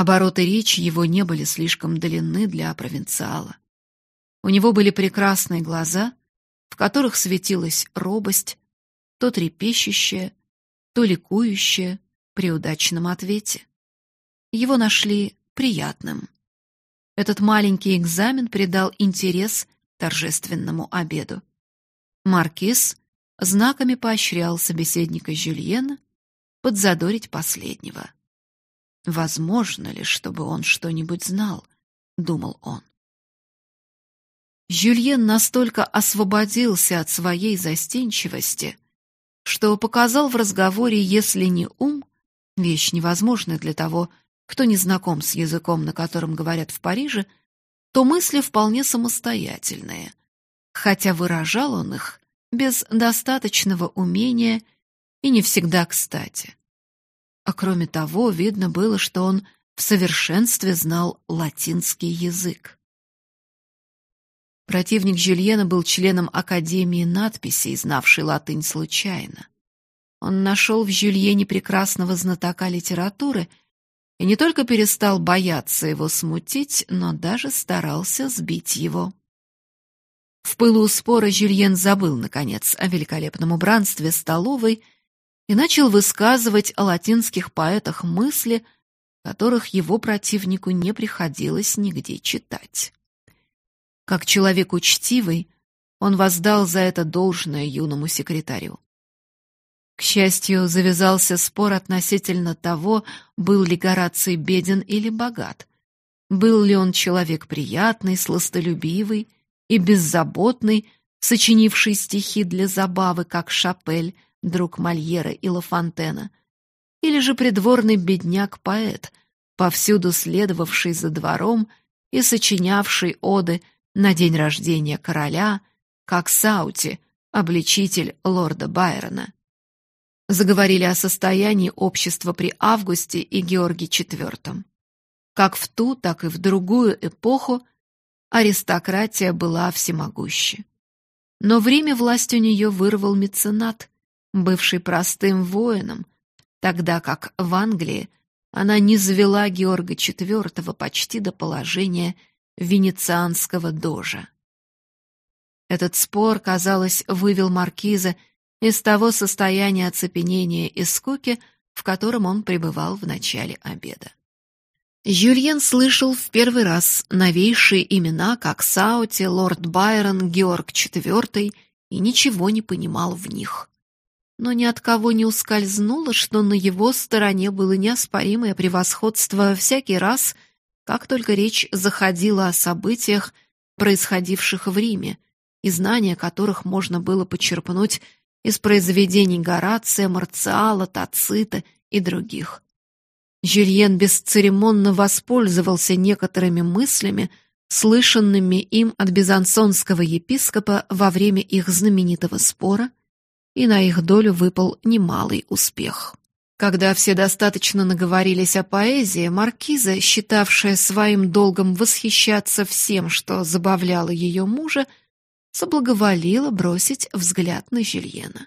Обороты речи его не были слишком длинны для провинциала. У него были прекрасные глаза, в которых светилась робость, то трепещущая, то ликующая при удачном ответе. Его нашли приятным. Этот маленький экзамен придал интерес торжественному обеду. Маркиз знаками поощрял собеседника Жюльена подзадорить последнего. Возможно ли, чтобы он что-нибудь знал, думал он. Жюльен настолько освободился от своей застенчивости, что показал в разговоре, если не ум, вещь невозможная для того, кто не знаком с языком, на котором говорят в Париже, то мысли вполне самостоятельные, хотя выражал он их без достаточного умения и не всегда кстати. А кроме того, видно было, что он в совершенстве знал латинский язык. Противник Жюльена был членом Академии надписей, знавший латынь случайно. Он нашел в Жюльене прекрасного знатока литературы — и не только перестал бояться его смутить, но даже старался сбить его. В пылу спора Жюльен забыл, наконец, о великолепном убранстве столовой и начал высказывать о латинских поэтах мысли, которых его противнику не приходилось нигде читать. Как человек учтивый, он воздал за это должное юному секретарю. К счастью, завязался спор относительно того, был ли Гораций беден или богат. Был ли он человек приятный, сластолюбивый и беззаботный, сочинивший стихи для забавы, как Шапель, друг Мольера и Лафонтена, или же придворный бедняк-поэт, повсюду следовавший за двором и сочинявший оды на день рождения короля, как Саути, обличитель лорда Байрона заговорили о состоянии общества при Августе и Георгии IV. Как в ту, так и в другую эпоху аристократия была всемогуща. Но в Риме власть у нее вырвал меценат, бывший простым воином, тогда как в Англии она низвела Георга IV почти до положения венецианского дожа. Этот спор, казалось, вывел маркиза из того состояния оцепенения и скуки, в котором он пребывал в начале обеда. Жюльен слышал в первый раз новейшие имена, как Саути, лорд Байрон, Георг IV, и ничего не понимал в них. Но ни от кого не ускользнуло, что на его стороне было неоспоримое превосходство всякий раз, как только речь заходила о событиях, происходивших в Риме, и знания которых можно было почерпнуть из произведений Горация, Марциала, Тацита и других. Жюльен бесцеремонно воспользовался некоторыми мыслями, слышанными им от безансонского епископа во время их знаменитого спора, и на их долю выпал немалый успех. Когда все достаточно наговорились о поэзии, маркиза, считавшая своим долгом восхищаться всем, что забавляло ее мужа, соблаговолила бросить взгляд на Жильена.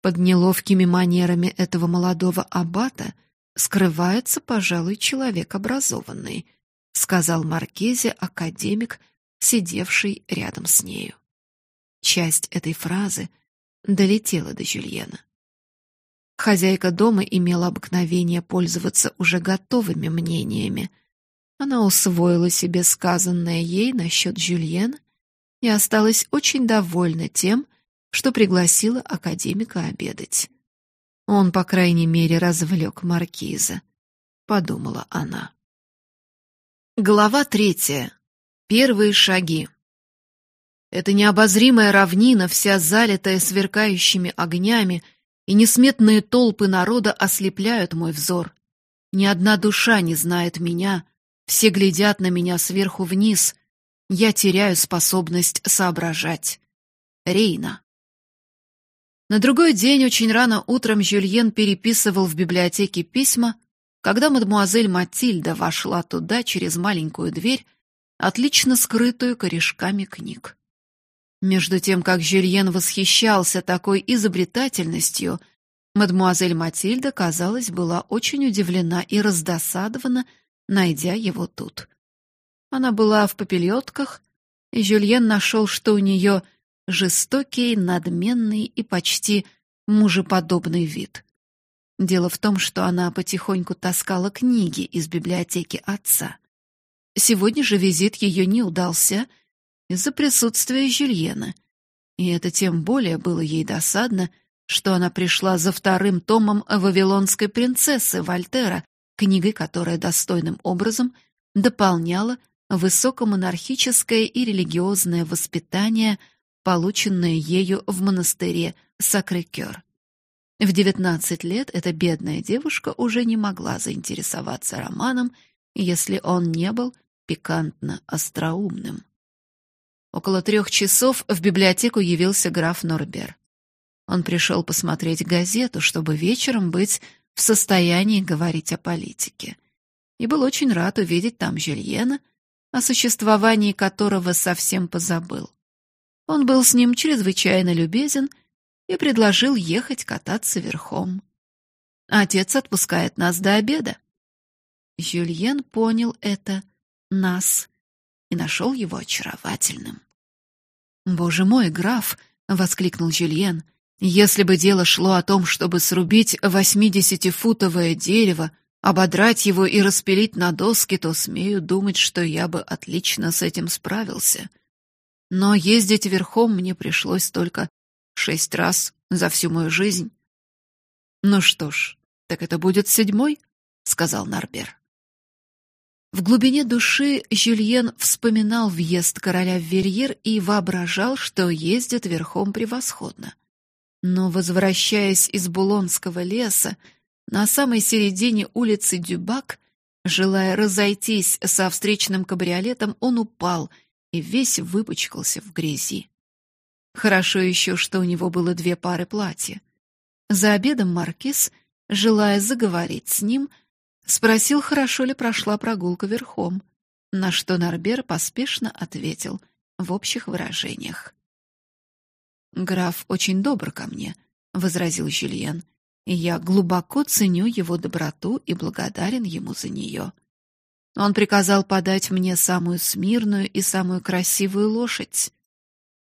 Под неловкими манерами этого молодого аббата скрывается, пожалуй, человек образованный, сказал маркизе академик, сидевший рядом с нею. Часть этой фразы долетела до Жюльена. Хозяйка дома имела обыкновение пользоваться уже готовыми мнениями. Она усвоила себе сказанное ей насчет Жюльена и осталась очень довольна тем, что пригласила академика обедать. Он, по крайней мере, развлек маркиза, подумала она. Глава третья. Первые шаги. Эта необозримая равнина, вся залитая сверкающими огнями, и несметные толпы народа ослепляют мой взор. Ни одна душа не знает меня, все глядят на меня сверху вниз, я теряю способность соображать. Рейна. На другой день очень рано утром Жюльен переписывал в библиотеке письма, когда мадемуазель Матильда вошла туда через маленькую дверь, отлично скрытую корешками книг. Между тем, как Жюльен восхищался такой изобретательностью, мадемуазель Матильда, казалось, была очень удивлена и раздосадована найдя его тут. Она была в попельотках, и Жюльен нашел, что у нее жестокий, надменный и почти мужеподобный вид. Дело в том, что она потихоньку таскала книги из библиотеки отца. Сегодня же визит ее не удался из-за присутствия Жюльена, и это тем более было ей досадно, что она пришла за вторым томом «Вавилонской принцессы» Вольтера, книгой, которая достойным образом дополняла высокомонархическое и религиозное воспитание, полученное ею в монастыре Сакрекёр. В 19 лет эта бедная девушка уже не могла заинтересоваться романом, если он не был пикантно остроумным. Около трех часов в библиотеку явился граф Норбер. Он пришел посмотреть газету, чтобы вечером быть в состоянии говорить о политике. И был очень рад увидеть там Жюльена, о существовании которого совсем позабыл. Он был с ним чрезвычайно любезен и предложил ехать кататься верхом. Отец отпускает нас до обеда. Жюльен понял это, нас, и нашел его очаровательным. «Боже мой, граф!» — воскликнул Жюльен. «Если бы дело шло о том, чтобы срубить восьмидесятифутовое дерево, ободрать его и распилить на доски, то смею думать, что я бы отлично с этим справился. Но ездить верхом мне пришлось только шесть раз за всю мою жизнь. Ну что ж, так это будет седьмой, сказал Нарбер. В глубине души Жюльен вспоминал въезд короля в Верьер и воображал, что ездит верхом превосходно. Но возвращаясь из Булонского леса, на самой середине улицы Дюбак, желая разойтись со встречным кабриолетом, он упал и весь выпачкался в грязи. Хорошо еще, что у него было две пары платья. За обедом маркиз, желая заговорить с ним, спросил, хорошо ли прошла прогулка верхом, на что Нарбер поспешно ответил в общих выражениях. «Граф очень добр ко мне», — возразил Жюльен я глубоко ценю его доброту и благодарен ему за нее. Он приказал подать мне самую смирную и самую красивую лошадь.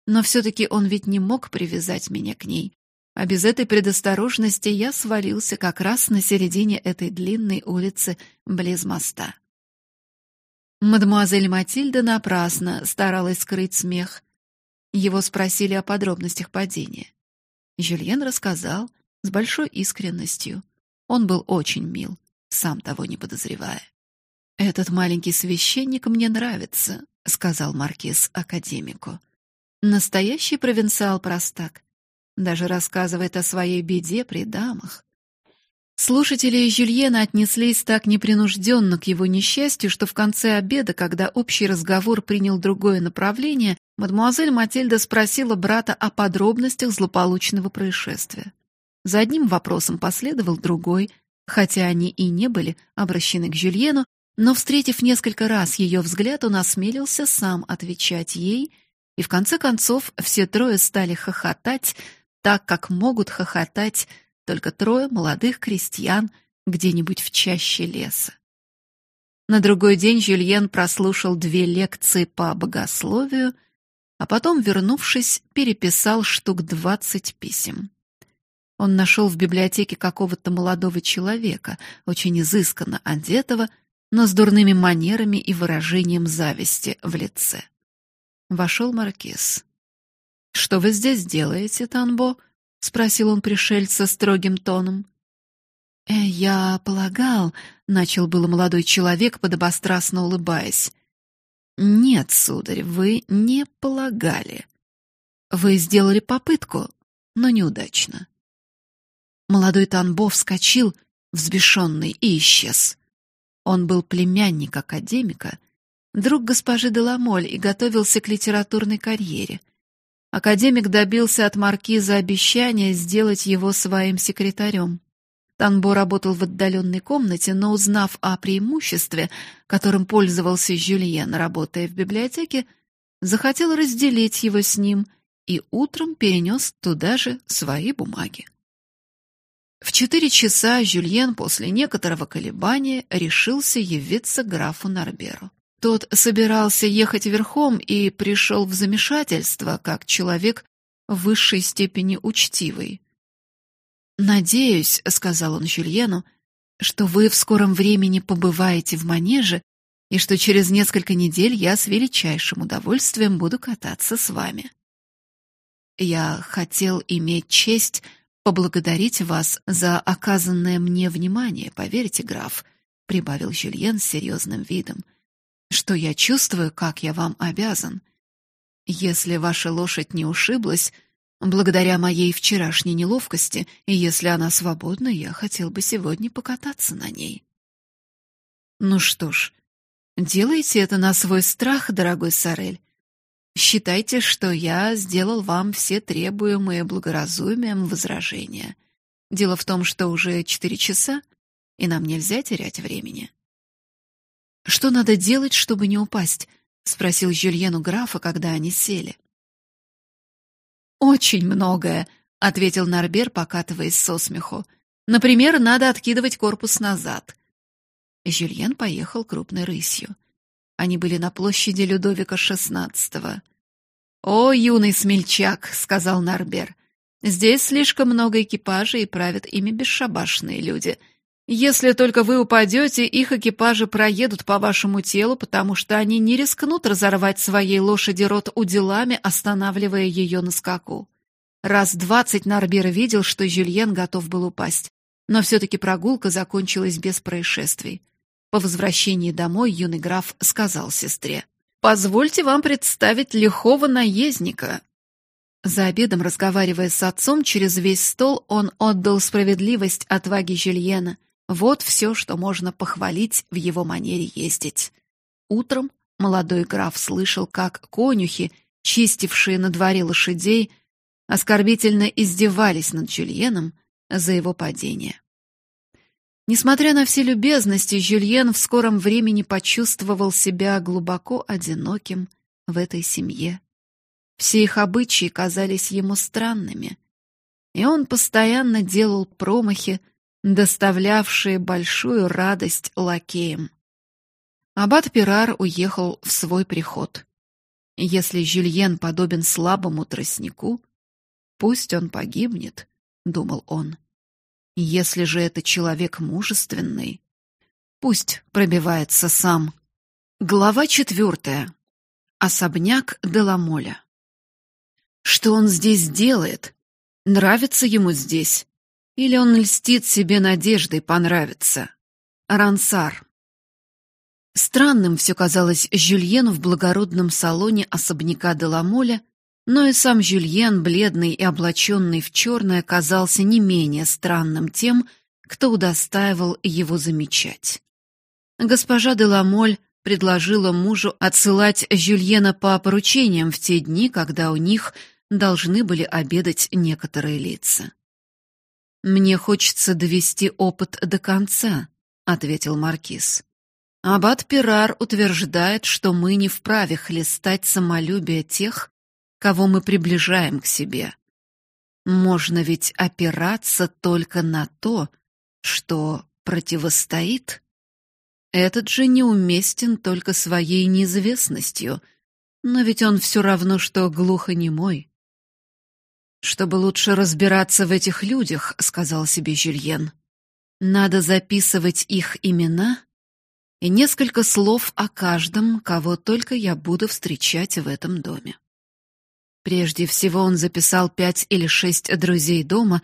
Но все-таки он ведь не мог привязать меня к ней, а без этой предосторожности я свалился как раз на середине этой длинной улицы близ моста. Мадемуазель Матильда напрасно старалась скрыть смех. Его спросили о подробностях падения. Жюльен рассказал, с большой искренностью. Он был очень мил, сам того не подозревая. «Этот маленький священник мне нравится», — сказал маркиз академику. «Настоящий провинциал-простак. Даже рассказывает о своей беде при дамах. Слушатели Жюльена отнеслись так непринужденно к его несчастью, что в конце обеда, когда общий разговор принял другое направление, мадемуазель Матильда спросила брата о подробностях злополучного происшествия. За одним вопросом последовал другой, хотя они и не были обращены к Жюльену, но, встретив несколько раз ее взгляд, он осмелился сам отвечать ей, и в конце концов все трое стали хохотать, так как могут хохотать только трое молодых крестьян где-нибудь в чаще леса. На другой день Жюльен прослушал две лекции по богословию, а потом, вернувшись, переписал штук двадцать писем. Он нашел в библиотеке какого-то молодого человека, очень изысканно одетого, но с дурными манерами и выражением зависти в лице. Вошел маркиз. «Что вы здесь делаете, Танбо?» — спросил он пришельца строгим тоном. «Э, «Я полагал», — начал было молодой человек, подобострастно улыбаясь. «Нет, сударь, вы не полагали. Вы сделали попытку, но неудачно. Молодой Танбо вскочил, взбешенный, и исчез. Он был племянник академика, друг госпожи Деламоль и готовился к литературной карьере. Академик добился от маркиза обещания сделать его своим секретарем. Танбо работал в отдаленной комнате, но узнав о преимуществе, которым пользовался Жюльен, работая в библиотеке, захотел разделить его с ним и утром перенес туда же свои бумаги. В четыре часа Жюльен после некоторого колебания решился явиться графу Нарберу. Тот собирался ехать верхом и пришел в замешательство, как человек в высшей степени учтивый. «Надеюсь», — сказал он Жюльену, — «что вы в скором времени побываете в манеже и что через несколько недель я с величайшим удовольствием буду кататься с вами. Я хотел иметь честь поблагодарить вас за оказанное мне внимание, поверьте, граф, прибавил Жюльен с серьезным видом что я чувствую, как я вам обязан. Если ваша лошадь не ушиблась, благодаря моей вчерашней неловкости, и если она свободна, я хотел бы сегодня покататься на ней. Ну что ж, делайте это на свой страх, дорогой Сарель. Считайте, что я сделал вам все требуемые благоразумием возражения. Дело в том, что уже четыре часа, и нам нельзя терять времени. Что надо делать, чтобы не упасть? спросил Жюльен у графа, когда они сели. Очень многое, ответил Нарбер, покатываясь со смеху. Например, надо откидывать корпус назад. Жюльен поехал крупной рысью. Они были на площади Людовика XVI. "О, юный смельчак", сказал Нарбер. "Здесь слишком много экипажей и правят ими бесшабашные люди. Если только вы упадете, их экипажи проедут по вашему телу, потому что они не рискнут разорвать своей лошади рот уделами, останавливая ее на скаку. Раз двадцать Нарбер видел, что Жюльен готов был упасть, но все таки прогулка закончилась без происшествий. По возвращении домой юный граф сказал сестре: "Позвольте вам представить лихого наездника". За обедом, разговаривая с отцом через весь стол, он отдал справедливость отваге Жюльена вот все, что можно похвалить в его манере ездить. Утром молодой граф слышал, как конюхи, чистившие на дворе лошадей, оскорбительно издевались над Жюльеном за его падение. Несмотря на все любезности, Жюльен в скором времени почувствовал себя глубоко одиноким в этой семье. Все их обычаи казались ему странными, и он постоянно делал промахи, доставлявшие большую радость лакеям. Аббат Пирар уехал в свой приход. Если Жюльен подобен слабому тростнику, пусть он погибнет, думал он. Если же это человек мужественный, пусть пробивается сам. Глава четвертая. Особняк Деламоля. Что он здесь делает? Нравится ему здесь? Или он льстит себе надеждой понравиться? Рансар. Странным все казалось Жюльену в благородном салоне особняка Деламоля, но и сам Жюльен, бледный и облаченный в черное, казался не менее странным тем, кто удостаивал его замечать. Госпожа Деламоль предложила мужу отсылать Жюльена по поручениям в те дни, когда у них должны были обедать некоторые лица. Мне хочется довести опыт до конца, ответил маркиз. Аббат Пирар утверждает, что мы не вправе хлестать самолюбие тех, кого мы приближаем к себе. Можно ведь опираться только на то, что противостоит. Этот же неуместен только своей неизвестностью, но ведь он все равно что глухонемой. Чтобы лучше разбираться в этих людях, сказал себе Жюльен. Надо записывать их имена и несколько слов о каждом, кого только я буду встречать в этом доме. Прежде всего он записал пять или шесть друзей дома,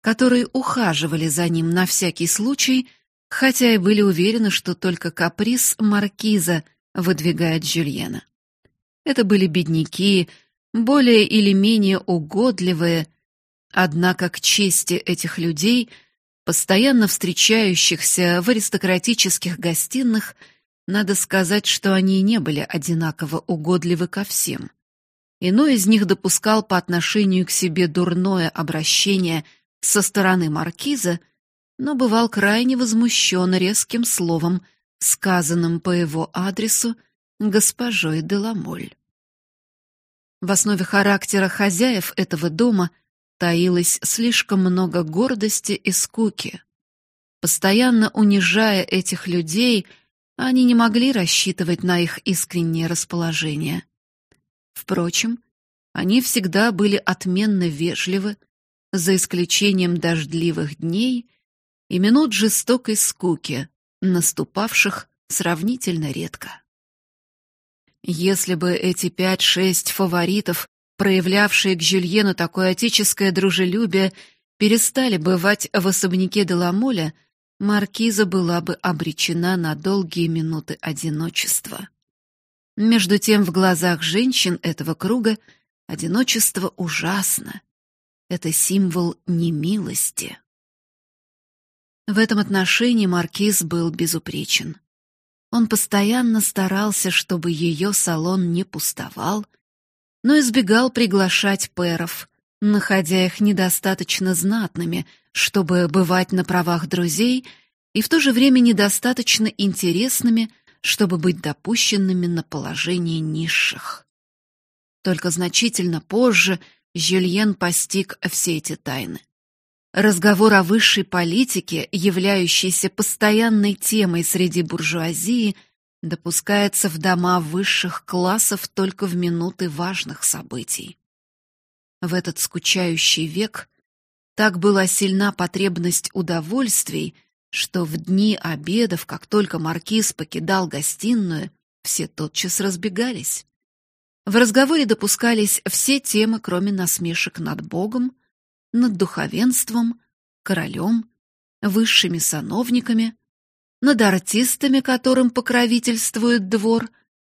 которые ухаживали за ним на всякий случай, хотя и были уверены, что только каприз маркиза выдвигает Жюльена. Это были бедняки, более или менее угодливые, однако к чести этих людей, постоянно встречающихся в аристократических гостиных, надо сказать, что они не были одинаково угодливы ко всем. Иной из них допускал по отношению к себе дурное обращение со стороны маркиза, но бывал крайне возмущен резким словом, сказанным по его адресу госпожой Деламоль. В основе характера хозяев этого дома, таилось слишком много гордости и скуки. Постоянно унижая этих людей, они не могли рассчитывать на их искреннее расположение. Впрочем, они всегда были отменно вежливы, за исключением дождливых дней и минут жестокой скуки, наступавших сравнительно редко. Если бы эти пять-шесть фаворитов, проявлявшие к Жюльену такое отеческое дружелюбие, перестали бывать в особняке Деламоля, маркиза была бы обречена на долгие минуты одиночества. Между тем в глазах женщин этого круга одиночество ужасно. Это символ немилости. В этом отношении маркиз был безупречен. Он постоянно старался, чтобы ее салон не пустовал, но избегал приглашать пэров, находя их недостаточно знатными, чтобы бывать на правах друзей, и в то же время недостаточно интересными, чтобы быть допущенными на положение низших. Только значительно позже Жюльен постиг все эти тайны. Разговор о высшей политике, являющейся постоянной темой среди буржуазии, допускается в дома высших классов только в минуты важных событий. В этот скучающий век так была сильна потребность удовольствий, что в дни обедов, как только маркиз покидал гостиную, все тотчас разбегались. В разговоре допускались все темы, кроме насмешек над Богом, над духовенством, королем, высшими сановниками, над артистами, которым покровительствует двор,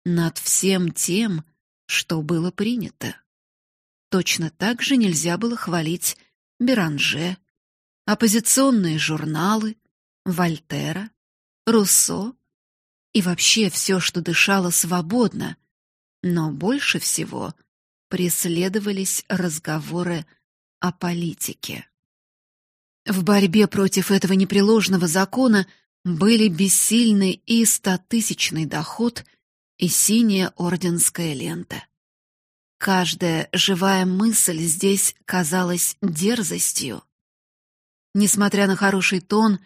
над всем тем, что было принято. Точно так же нельзя было хвалить Беранже, оппозиционные журналы, Вольтера, Руссо и вообще все, что дышало свободно, но больше всего преследовались разговоры о политике. В борьбе против этого непреложного закона были бессильный и стотысячный доход и синяя орденская лента. Каждая живая мысль здесь казалась дерзостью. Несмотря на хороший тон,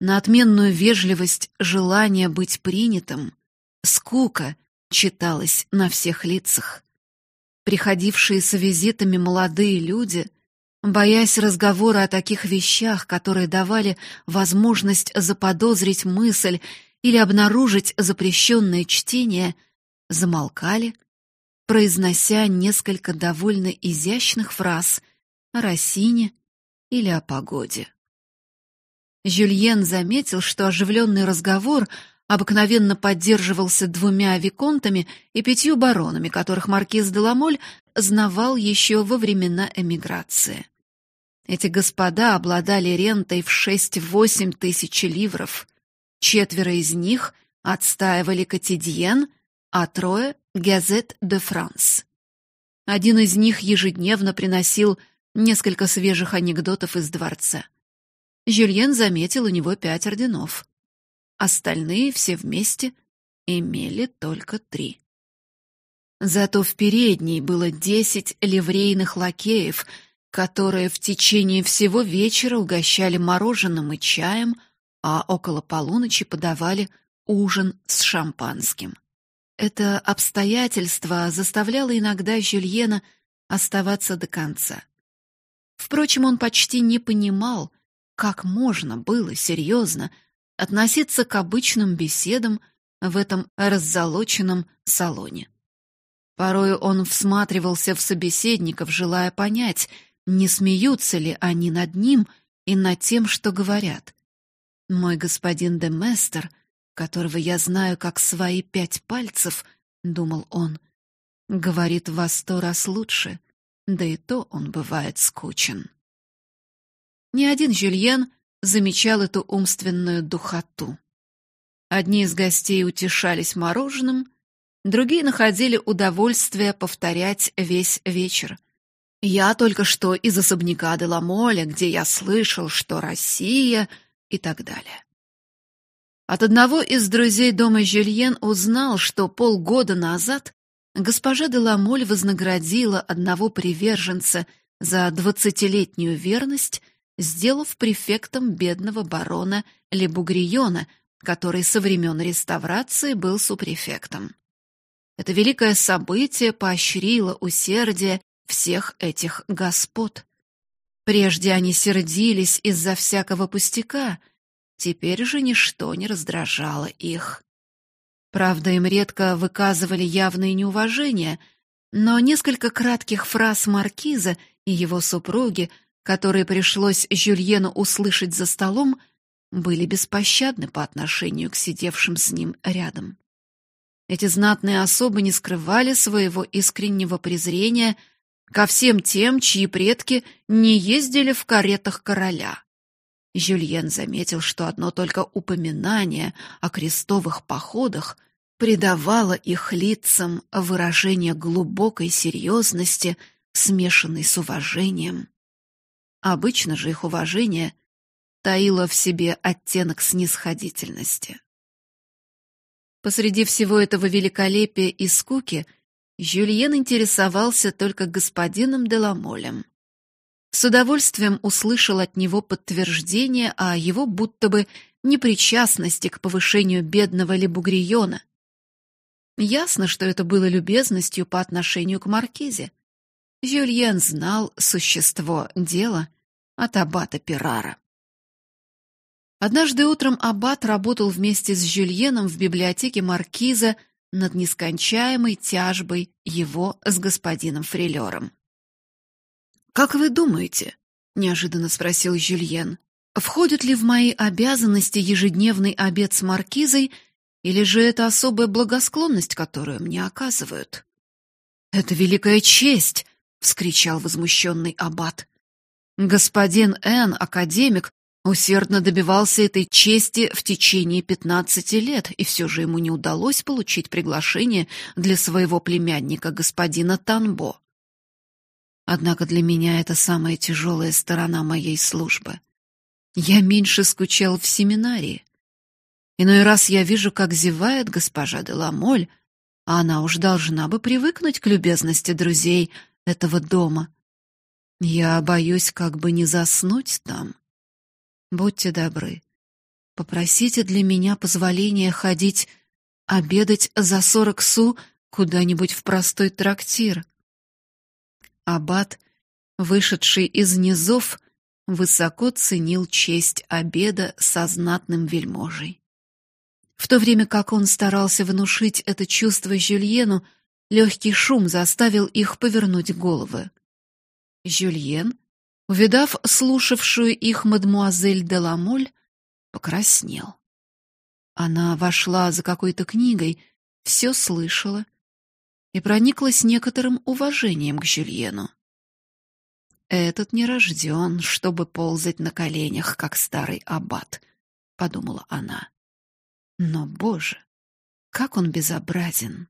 на отменную вежливость, желание быть принятым, скука читалась на всех лицах. Приходившие с визитами молодые люди — боясь разговора о таких вещах, которые давали возможность заподозрить мысль или обнаружить запрещенное чтение, замолкали, произнося несколько довольно изящных фраз о Россине или о погоде. Жюльен заметил, что оживленный разговор обыкновенно поддерживался двумя виконтами и пятью баронами, которых маркиз де Ламоль знавал еще во времена эмиграции. Эти господа обладали рентой в шесть-восемь тысяч ливров. Четверо из них отстаивали Котидьен, а трое — Газет де Франс. Один из них ежедневно приносил несколько свежих анекдотов из дворца. Жюльен заметил у него пять орденов. Остальные все вместе имели только три. Зато в передней было десять ливрейных лакеев — которые в течение всего вечера угощали мороженым и чаем, а около полуночи подавали ужин с шампанским. Это обстоятельство заставляло иногда Жюльена оставаться до конца. Впрочем, он почти не понимал, как можно было серьезно относиться к обычным беседам в этом раззолоченном салоне. Порою он всматривался в собеседников, желая понять, не смеются ли они над ним и над тем, что говорят. Мой господин де Местер, которого я знаю как свои пять пальцев, думал он, говорит во сто раз лучше, да и то он бывает скучен. Ни один Жюльен замечал эту умственную духоту. Одни из гостей утешались мороженым, другие находили удовольствие повторять весь вечер — я только что из особняка Деламоля, где я слышал, что Россия и так далее. От одного из друзей дома Жюльен узнал, что полгода назад госпожа Деламоль вознаградила одного приверженца за двадцатилетнюю верность, сделав префектом бедного барона Лебугриона, который со времен реставрации был супрефектом. Это великое событие поощрило усердие всех этих господ. Прежде они сердились из-за всякого пустяка, теперь же ничто не раздражало их. Правда, им редко выказывали явное неуважение, но несколько кратких фраз маркиза и его супруги, которые пришлось Жюльену услышать за столом, были беспощадны по отношению к сидевшим с ним рядом. Эти знатные особы не скрывали своего искреннего презрения ко всем тем, чьи предки не ездили в каретах короля. Жюльен заметил, что одно только упоминание о крестовых походах придавало их лицам выражение глубокой серьезности, смешанной с уважением. Обычно же их уважение таило в себе оттенок снисходительности. Посреди всего этого великолепия и скуки Жюльен интересовался только господином Деламолем. С удовольствием услышал от него подтверждение о его будто бы непричастности к повышению бедного Лебугриона. Ясно, что это было любезностью по отношению к маркизе. Жюльен знал существо дела от аббата Пирара. Однажды утром аббат работал вместе с Жюльеном в библиотеке маркиза над нескончаемой тяжбой его с господином Фрилером. Как вы думаете, неожиданно спросил Жюльен, входит ли в мои обязанности ежедневный обед с маркизой, или же это особая благосклонность, которую мне оказывают? Это великая честь, вскричал возмущенный аббат. Господин Н, академик, усердно добивался этой чести в течение пятнадцати лет, и все же ему не удалось получить приглашение для своего племянника господина Танбо. Однако для меня это самая тяжелая сторона моей службы. Я меньше скучал в семинарии. Иной раз я вижу, как зевает госпожа де Ламоль, а она уж должна бы привыкнуть к любезности друзей этого дома. Я боюсь, как бы не заснуть там. Будьте добры, попросите для меня позволения ходить обедать за сорок су куда-нибудь в простой трактир. Аббат, вышедший из низов, высоко ценил честь обеда со знатным вельможей. В то время как он старался внушить это чувство Жюльену, легкий шум заставил их повернуть головы. Жюльен, увидав слушавшую их мадмуазель де Ламоль, покраснел. Она вошла за какой-то книгой, все слышала и прониклась некоторым уважением к Жюльену. Этот не рожден, чтобы ползать на коленях, как старый аббат, подумала она. Но, боже, как он безобразен.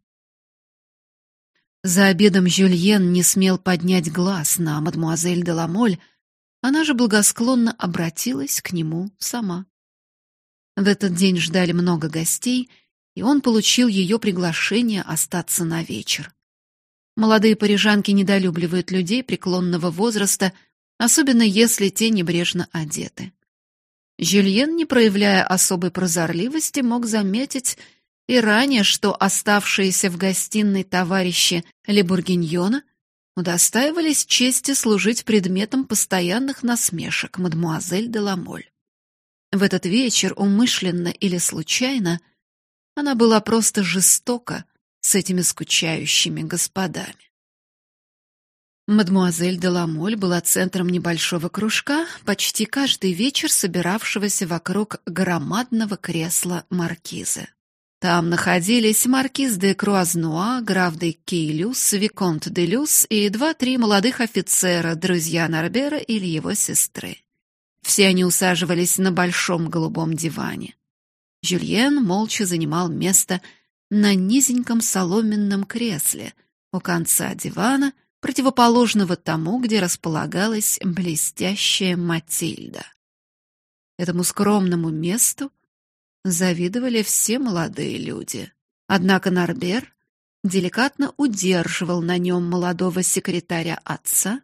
За обедом Жюльен не смел поднять глаз на мадмуазель де Ламоль, она же благосклонно обратилась к нему сама. В этот день ждали много гостей, и он получил ее приглашение остаться на вечер. Молодые парижанки недолюбливают людей преклонного возраста, особенно если те небрежно одеты. Жюльен, не проявляя особой прозорливости, мог заметить и ранее, что оставшиеся в гостиной товарищи Лебургиньона удостаивались чести служить предметом постоянных насмешек мадмуазель де Ламоль. В этот вечер, умышленно или случайно, она была просто жестока с этими скучающими господами. Мадмуазель де Ламоль была центром небольшого кружка, почти каждый вечер собиравшегося вокруг громадного кресла маркизы. Там находились маркиз де Круазнуа, граф де Кейлюс, виконт де Люс и два-три молодых офицера, друзья Нарбера или его сестры. Все они усаживались на большом голубом диване. Жюльен молча занимал место на низеньком соломенном кресле у конца дивана, противоположного тому, где располагалась блестящая Матильда. Этому скромному месту завидовали все молодые люди. Однако Нарбер деликатно удерживал на нем молодого секретаря отца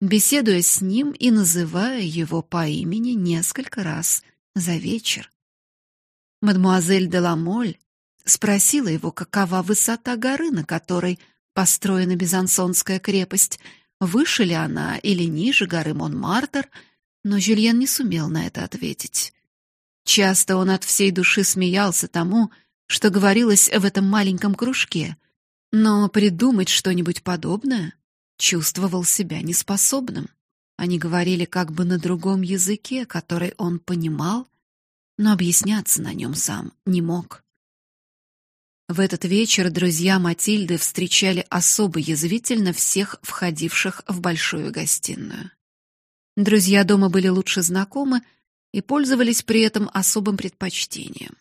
беседуя с ним и называя его по имени несколько раз за вечер. Мадмуазель де Ламоль спросила его, какова высота горы, на которой построена Безансонская крепость, выше ли она или ниже горы Монмартр, но Жюльен не сумел на это ответить. Часто он от всей души смеялся тому, что говорилось в этом маленьком кружке, но придумать что-нибудь подобное чувствовал себя неспособным. Они говорили как бы на другом языке, который он понимал, но объясняться на нем сам не мог. В этот вечер друзья Матильды встречали особо язвительно всех входивших в большую гостиную. Друзья дома были лучше знакомы и пользовались при этом особым предпочтением.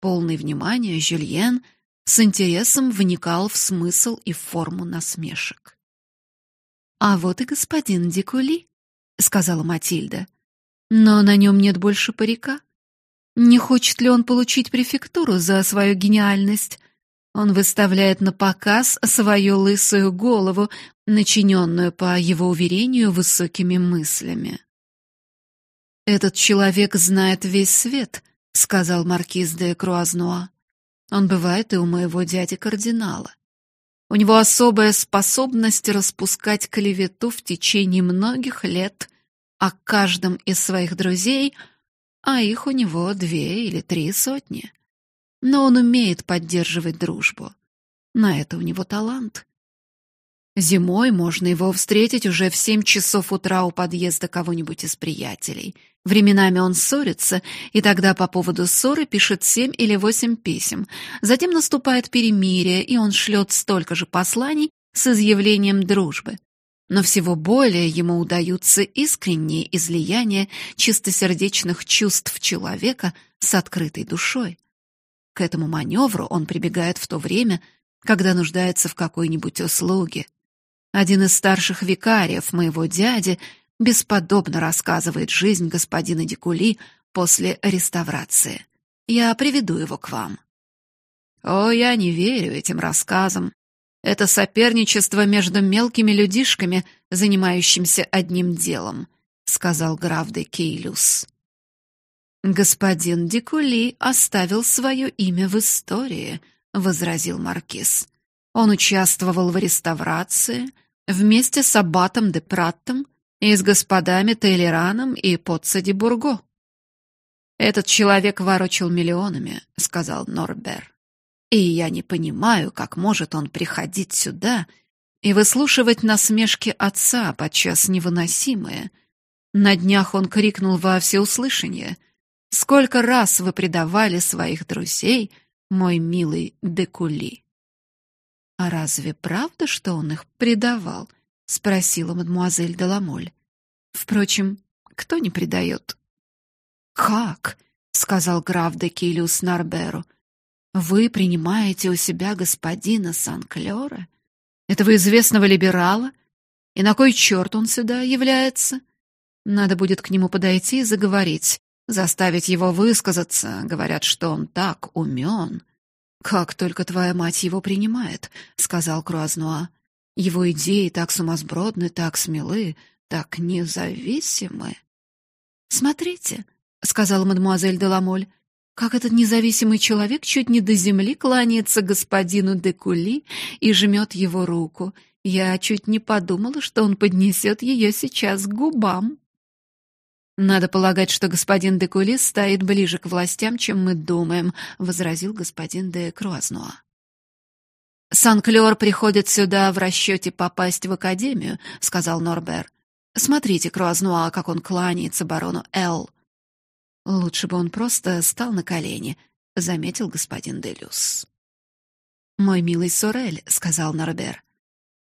Полный внимания Жюльен с интересом вникал в смысл и форму насмешек. «А вот и господин Дикули», — сказала Матильда. «Но на нем нет больше парика. Не хочет ли он получить префектуру за свою гениальность? Он выставляет на показ свою лысую голову, начиненную, по его уверению, высокими мыслями. «Этот человек знает весь свет», — сказал маркиз де Круазнуа. «Он бывает и у моего дяди-кардинала. У него особая способность распускать клевету в течение многих лет о каждом из своих друзей — а их у него две или три сотни. Но он умеет поддерживать дружбу. На это у него талант. Зимой можно его встретить уже в семь часов утра у подъезда кого-нибудь из приятелей. Временами он ссорится, и тогда по поводу ссоры пишет семь или восемь писем. Затем наступает перемирие, и он шлет столько же посланий с изъявлением дружбы но всего более ему удаются искренние излияния чистосердечных чувств человека с открытой душой. К этому маневру он прибегает в то время, когда нуждается в какой-нибудь услуге. Один из старших викариев моего дяди бесподобно рассказывает жизнь господина Дикули после реставрации. Я приведу его к вам. О, я не верю этим рассказам, это соперничество между мелкими людишками, занимающимися одним делом, сказал граф де Кейлюс. Господин Дикули оставил свое имя в истории, возразил маркиз. Он участвовал в реставрации вместе с аббатом де Праттом и с господами Тейлераном и Потцеди Бурго. Этот человек ворочил миллионами, сказал Норбер. И я не понимаю, как может он приходить сюда и выслушивать насмешки отца, подчас невыносимые. На днях он крикнул во всеуслышание: "Сколько раз вы предавали своих друзей, мой милый Декули?" А разве правда, что он их предавал? спросила мадмуазель Деламоль. Впрочем, кто не предает? Как? сказал граф де Килиус Нарберу. Вы принимаете у себя господина Санклера, этого известного либерала? И на кой черт он сюда является? Надо будет к нему подойти и заговорить, заставить его высказаться. Говорят, что он так умен. Как только твоя мать его принимает, сказал Круазнуа. Его идеи так сумасбродны, так смелы, так независимы. Смотрите, сказала мадемуазель Деламоль как этот независимый человек чуть не до земли кланяется господину Декули и жмет его руку. Я чуть не подумала, что он поднесет ее сейчас к губам. Надо полагать, что господин Декули стоит ближе к властям, чем мы думаем, возразил господин де Круазнуа. Санклёр приходит сюда в расчете попасть в академию, сказал Норбер. Смотрите, Круазнуа, как он кланяется барону Л. Лучше бы он просто стал на колени, заметил господин Делюс. Мой милый Сорель, сказал Норбер.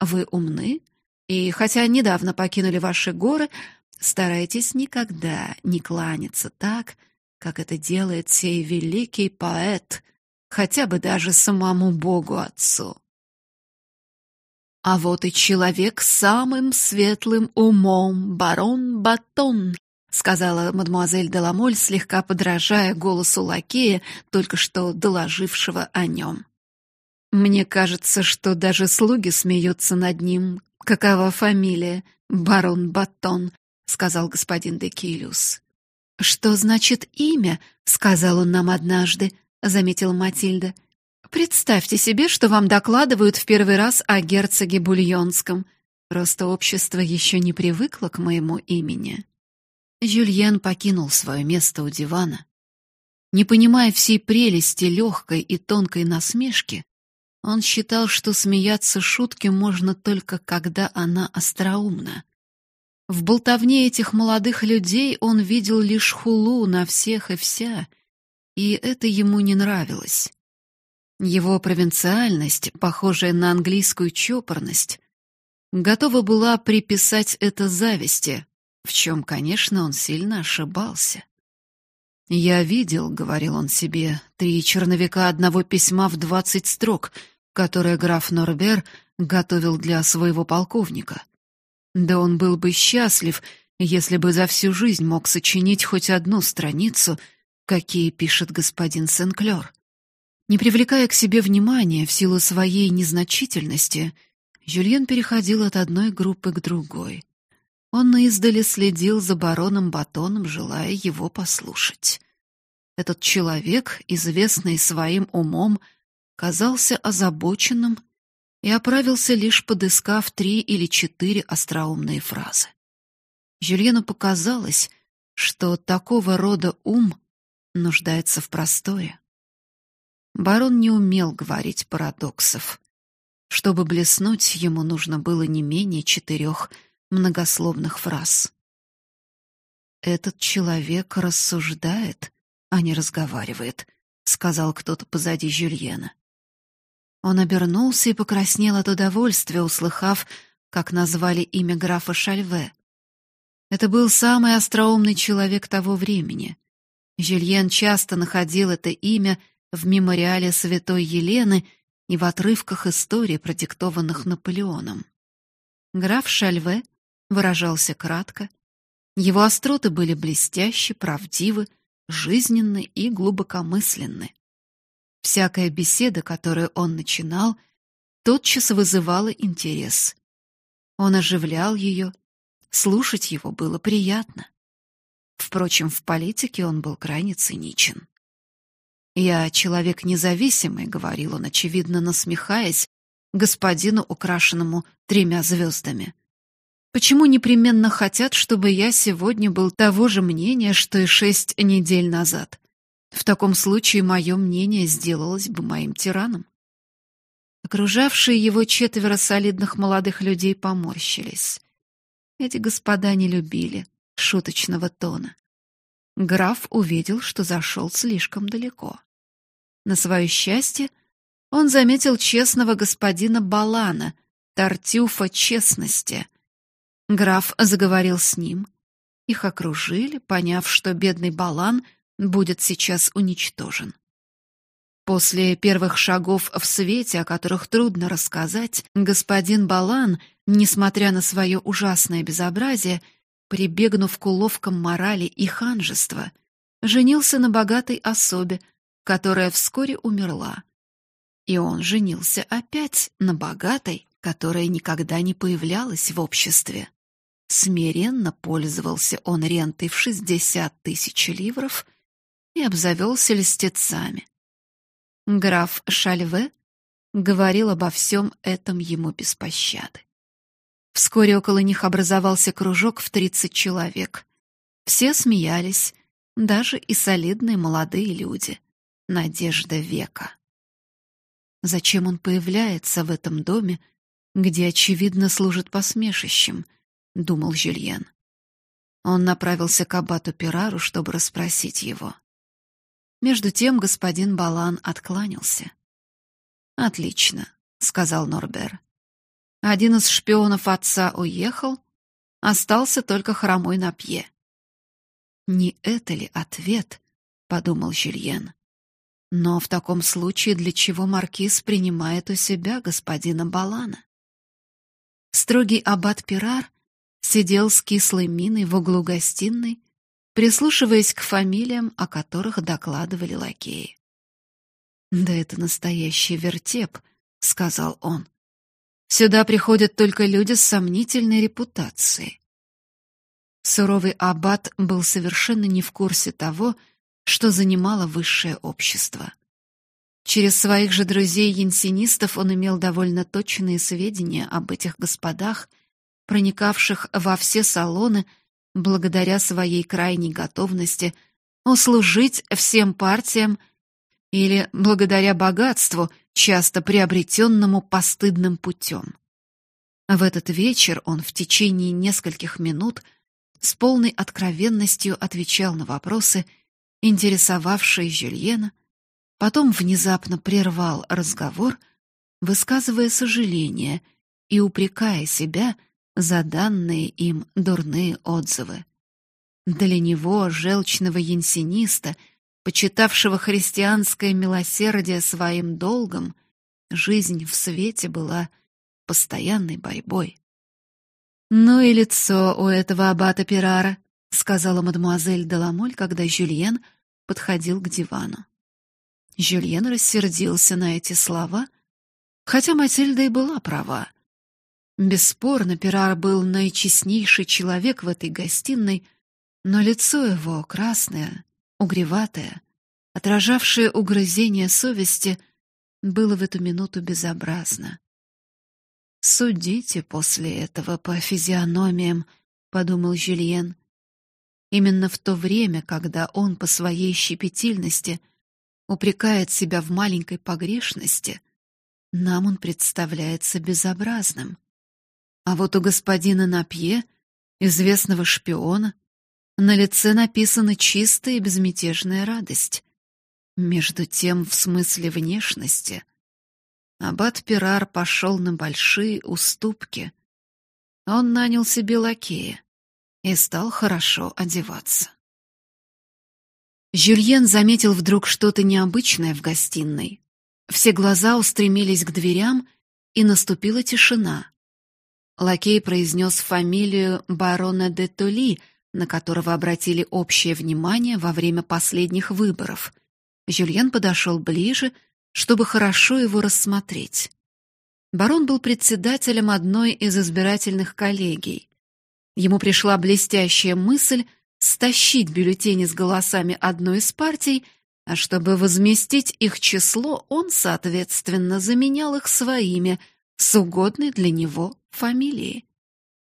Вы умны, и хотя недавно покинули ваши горы, старайтесь никогда не кланяться так, как это делает сей великий поэт, хотя бы даже самому Богу Отцу. А вот и человек с самым светлым умом, барон Батон, сказала мадемуазель Деламоль, слегка подражая голосу лакея, только что доложившего о нем. Мне кажется, что даже слуги смеются над ним, Какова фамилия? Барон Баттон, сказал господин де Килюс. Что значит имя? сказал он нам однажды, заметил Матильда. Представьте себе, что вам докладывают в первый раз о герцоге Бульонском. Просто общество еще не привыкло к моему имени. Жюльен покинул свое место у дивана. Не понимая всей прелести легкой и тонкой насмешки, он считал, что смеяться шутке можно только когда она остроумна. В болтовне этих молодых людей он видел лишь хулу на всех и вся, и это ему не нравилось. Его провинциальность, похожая на английскую чопорность, готова была приписать это зависти, в чем, конечно, он сильно ошибался. «Я видел», — говорил он себе, — «три черновика одного письма в двадцать строк, которое граф Норбер готовил для своего полковника. Да он был бы счастлив, если бы за всю жизнь мог сочинить хоть одну страницу, какие пишет господин Сенклер. Не привлекая к себе внимания в силу своей незначительности, Жюльен переходил от одной группы к другой. Он издали следил за бароном Батоном, желая его послушать. Этот человек, известный своим умом, казался озабоченным и оправился лишь подыскав три или четыре остроумные фразы. Жюльену показалось, что такого рода ум нуждается в просторе. Барон не умел говорить парадоксов. Чтобы блеснуть, ему нужно было не менее четырех многословных фраз. Этот человек рассуждает, а не разговаривает, сказал кто-то позади Жюльена. Он обернулся и покраснел от удовольствия, услыхав, как назвали имя графа Шальве. Это был самый остроумный человек того времени. Жюльен часто находил это имя в мемориале святой Елены и в отрывках истории, продиктованных Наполеоном. Граф Шальве выражался кратко. Его остроты были блестящи, правдивы, жизненны и глубокомысленны. Всякая беседа, которую он начинал, тотчас вызывала интерес. Он оживлял ее, слушать его было приятно. Впрочем, в политике он был крайне циничен. «Я человек независимый», — говорил он, очевидно насмехаясь, господину, украшенному тремя звездами. «Почему непременно хотят, чтобы я сегодня был того же мнения, что и шесть недель назад? В таком случае мое мнение сделалось бы моим тираном». Окружавшие его четверо солидных молодых людей поморщились. Эти господа не любили шуточного тона граф увидел, что зашел слишком далеко. На свое счастье, он заметил честного господина Балана, тартюфа честности. Граф заговорил с ним. Их окружили, поняв, что бедный Балан будет сейчас уничтожен. После первых шагов в свете, о которых трудно рассказать, господин Балан, несмотря на свое ужасное безобразие, прибегнув к уловкам морали и ханжества, женился на богатой особе, которая вскоре умерла. И он женился опять на богатой, которая никогда не появлялась в обществе. Смиренно пользовался он рентой в шестьдесят тысяч ливров и обзавелся льстецами. Граф Шальве говорил обо всем этом ему без пощады. Вскоре около них образовался кружок в тридцать человек. Все смеялись, даже и солидные молодые люди. Надежда века. Зачем он появляется в этом доме, где очевидно служит посмешищем, думал Жюльен. Он направился к аббату Пирару, чтобы расспросить его. Между тем господин Балан откланялся. Отлично, сказал Норбер. Один из шпионов отца уехал, остался только хромой Напье. Не это ли ответ, подумал Жюльен. Но в таком случае для чего маркиз принимает у себя господина Балана? Строгий аббат Пирар сидел с кислой миной в углу гостиной, прислушиваясь к фамилиям, о которых докладывали лакеи. «Да это настоящий вертеп», — сказал он. Сюда приходят только люди с сомнительной репутацией. Суровый аббат был совершенно не в курсе того, что занимало высшее общество. Через своих же друзей-янсинистов он имел довольно точные сведения об этих господах, проникавших во все салоны благодаря своей крайней готовности услужить всем партиям или благодаря богатству, часто приобретенному постыдным путем. В этот вечер он в течение нескольких минут с полной откровенностью отвечал на вопросы, интересовавшие Жюльена, потом внезапно прервал разговор, высказывая сожаление и упрекая себя за данные им дурные отзывы. Для него, желчного янсениста, почитавшего христианское милосердие своим долгом, жизнь в свете была постоянной борьбой. «Ну и лицо у этого аббата Пирара», — сказала мадемуазель Деламоль, когда Жюльен подходил к дивану. Жюльен рассердился на эти слова, хотя Матильда и была права. Бесспорно, Пирар был наичестнейший человек в этой гостиной, но лицо его красное, угреватое, отражавшее угрызение совести, было в эту минуту безобразно. Судите после этого по физиономиям, подумал Жюльен. Именно в то время, когда он по своей щепетильности упрекает себя в маленькой погрешности, нам он представляется безобразным. А вот у господина Напье, известного шпиона, на лице написана чистая и безмятежная радость. Между тем, в смысле внешности, аббат Пирар пошел на большие уступки. Он нанял себе лакея и стал хорошо одеваться. Жюльен заметил вдруг что-то необычное в гостиной. Все глаза устремились к дверям, и наступила тишина. Лакей произнес фамилию барона де Толи, на которого обратили общее внимание во время последних выборов. Жюльен подошел ближе, чтобы хорошо его рассмотреть. Барон был председателем одной из избирательных коллегий. Ему пришла блестящая мысль стащить бюллетени с голосами одной из партий, а чтобы возместить их число, он, соответственно, заменял их своими с угодной для него фамилией.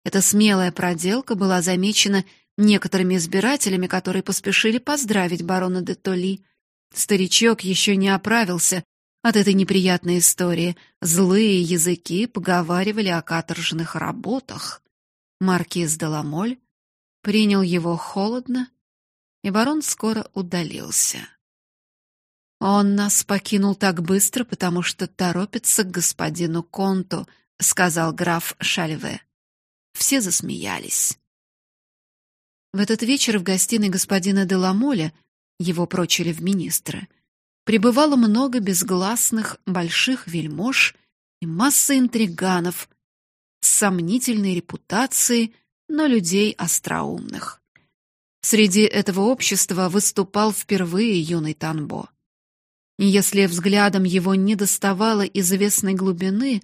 Эта смелая проделка была замечена некоторыми избирателями, которые поспешили поздравить барона де Толи. Старичок еще не оправился от этой неприятной истории. Злые языки поговаривали о каторжных работах. Маркиз де Ламоль принял его холодно, и барон скоро удалился. Он нас покинул так быстро, потому что торопится к господину Конту, сказал граф Шальве. Все засмеялись. В этот вечер в гостиной господина Деламоля, его прочили в министры, пребывало много безгласных больших вельмож и масса интриганов с сомнительной репутацией, но людей остроумных. Среди этого общества выступал впервые юный Танбо. И если взглядом его не доставало известной глубины,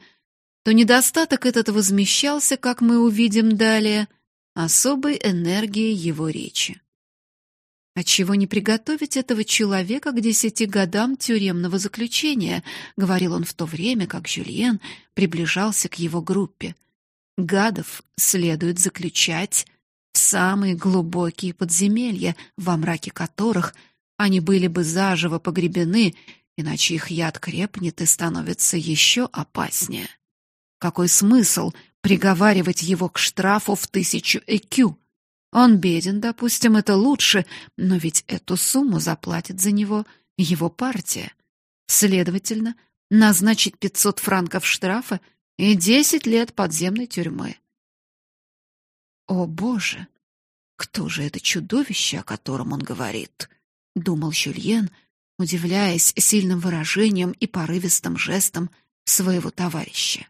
то недостаток этот возмещался, как мы увидим далее, особой энергией его речи. Отчего не приготовить этого человека к десяти годам тюремного заключения, говорил он в то время, как Жюльен приближался к его группе. Гадов следует заключать в самые глубокие подземелья, во мраке которых они были бы заживо погребены, иначе их яд крепнет и становится еще опаснее. Какой смысл приговаривать его к штрафу в тысячу ЭКЮ. Он беден, допустим, это лучше, но ведь эту сумму заплатит за него его партия. Следовательно, назначить 500 франков штрафа и 10 лет подземной тюрьмы. О, боже, кто же это чудовище, о котором он говорит? Думал Жюльен, удивляясь сильным выражением и порывистым жестом своего товарища.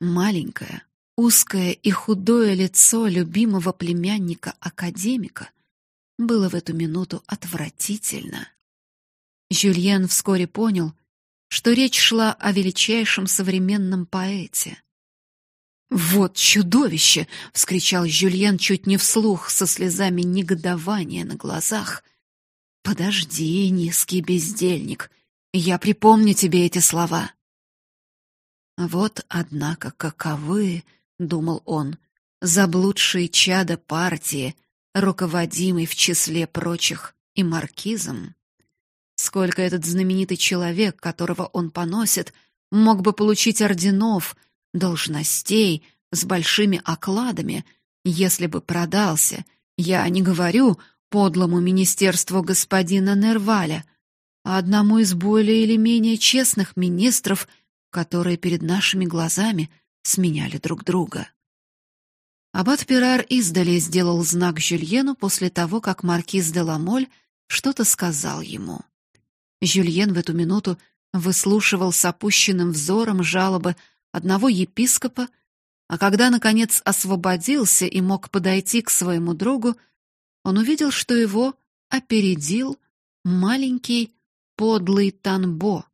Маленькое, Узкое и худое лицо любимого племянника-академика было в эту минуту отвратительно. Жюльен вскоре понял, что речь шла о величайшем современном поэте. Вот чудовище, вскричал Жюльен чуть не вслух, со слезами негодования на глазах. Подожди, низкий бездельник. Я припомню тебе эти слова. Вот, однако, каковы, думал он, заблудшие чада партии, руководимый в числе прочих и маркизом. Сколько этот знаменитый человек, которого он поносит, мог бы получить орденов, должностей с большими окладами, если бы продался. Я не говорю подлому министерству господина Нерваля, а одному из более или менее честных министров, которые перед нашими глазами сменяли друг друга. Аббат Пирар издали сделал знак Жюльену после того, как маркиз де Ламоль что-то сказал ему. Жюльен в эту минуту выслушивал с опущенным взором жалобы одного епископа, а когда наконец освободился и мог подойти к своему другу, он увидел, что его опередил маленький подлый Танбо.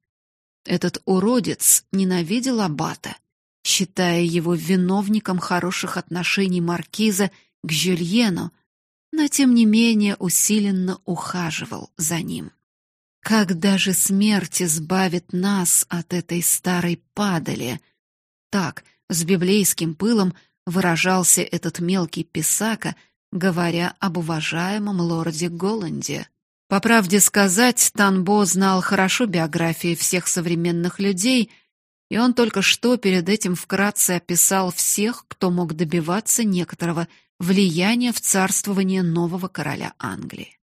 Этот уродец ненавидел аббата, считая его виновником хороших отношений маркиза к Жюльену, но тем не менее усиленно ухаживал за ним. Когда же смерть избавит нас от этой старой падали? Так, с библейским пылом выражался этот мелкий писака, говоря об уважаемом лорде Голланде. По правде сказать, Танбо знал хорошо биографии всех современных людей, и он только что перед этим вкратце описал всех, кто мог добиваться некоторого влияния в царствование нового короля Англии.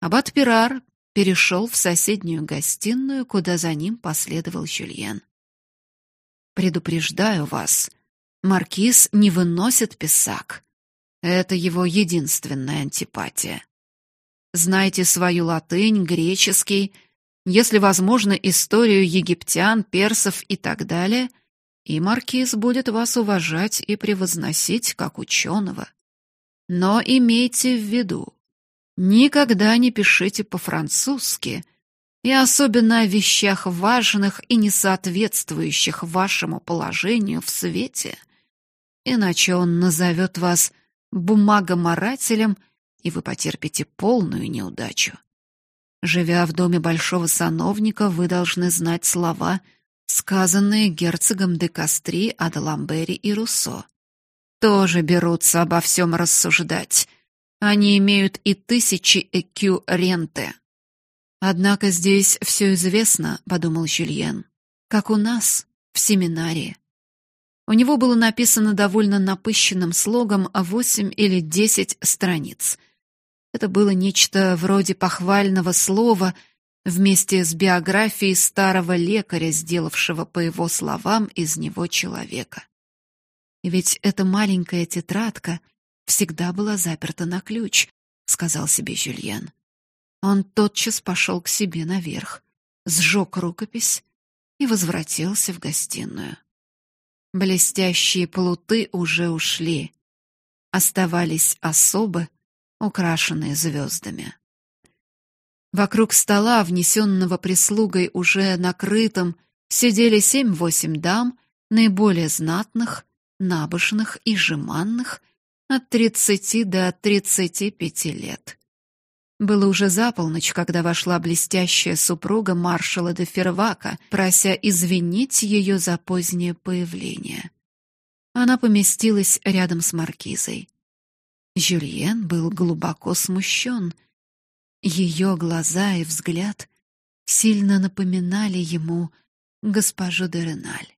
Аббат Пирар перешел в соседнюю гостиную, куда за ним последовал Жюльен. Предупреждаю вас, маркиз не выносит писак. Это его единственная антипатия. Знайте свою латынь, греческий, если возможно, историю египтян, персов и так далее, и маркиз будет вас уважать и превозносить как ученого. Но имейте в виду, никогда не пишите по-французски, и особенно о вещах важных и не соответствующих вашему положению в свете, иначе он назовет вас бумагоморателем, и вы потерпите полную неудачу. Живя в доме большого сановника, вы должны знать слова, сказанные герцогом де Кастри, Адаламбери и Руссо. Тоже берутся обо всем рассуждать — они имеют и тысячи ЭКЮ ренты. Однако здесь все известно, подумал Жюльен, как у нас в семинарии. У него было написано довольно напыщенным слогом восемь или десять страниц. Это было нечто вроде похвального слова вместе с биографией старого лекаря, сделавшего по его словам из него человека. И ведь эта маленькая тетрадка всегда была заперта на ключ, сказал себе Жюльен. Он тотчас пошел к себе наверх, сжег рукопись и возвратился в гостиную. Блестящие плуты уже ушли. Оставались особы, украшенные звездами. Вокруг стола, внесенного прислугой уже накрытым, сидели семь-восемь дам, наиболее знатных, набожных и жеманных, от 30 до 35 лет. Было уже за полночь, когда вошла блестящая супруга маршала де Фервака, прося извинить ее за позднее появление. Она поместилась рядом с маркизой. Жюльен был глубоко смущен. Ее глаза и взгляд сильно напоминали ему госпожу де Реналь.